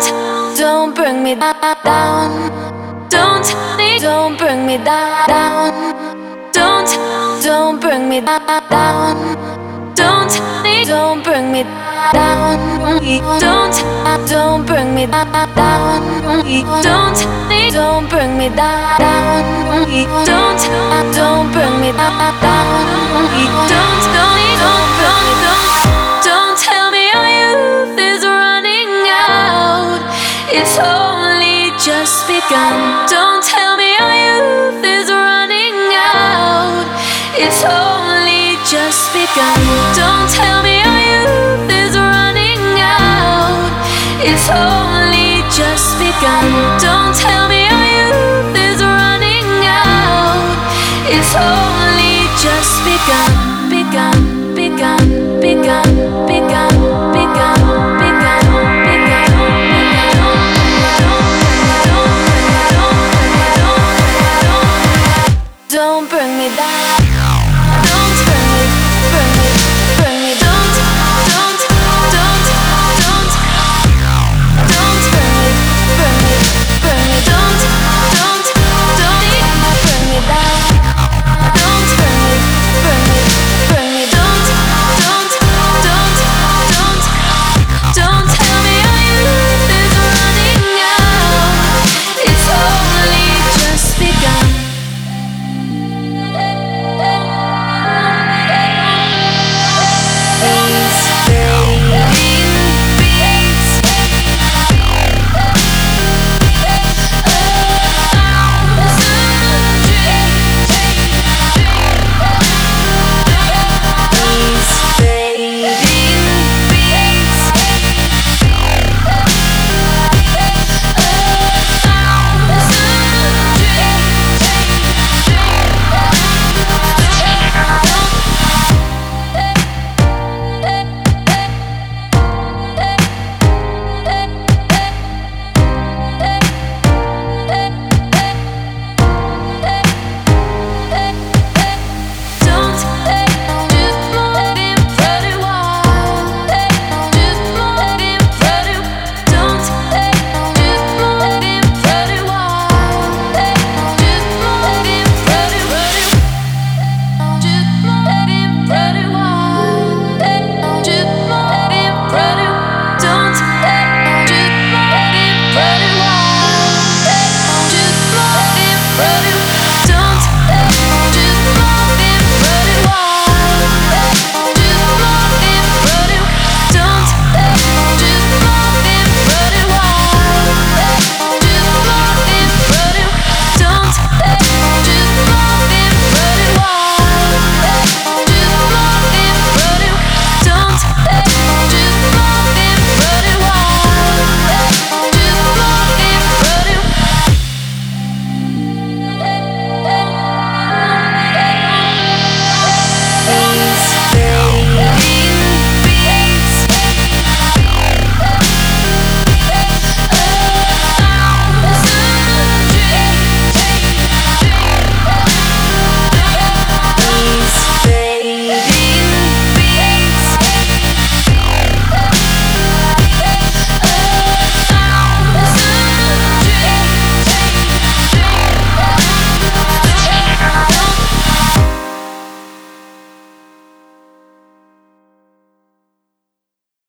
Don't, don't bring me down. Don't, don't bring me down. Don't, don't bring me down. Don't, don't bring me down. Don't, don't bring me down. Don't, don't bring me down. Don't, gun. Don't tell me our youth is running out. It's only just begun. Don't tell me our youth is running out. It's only just begun. Don't tell me our youth is running out. It's only Don't bring me back.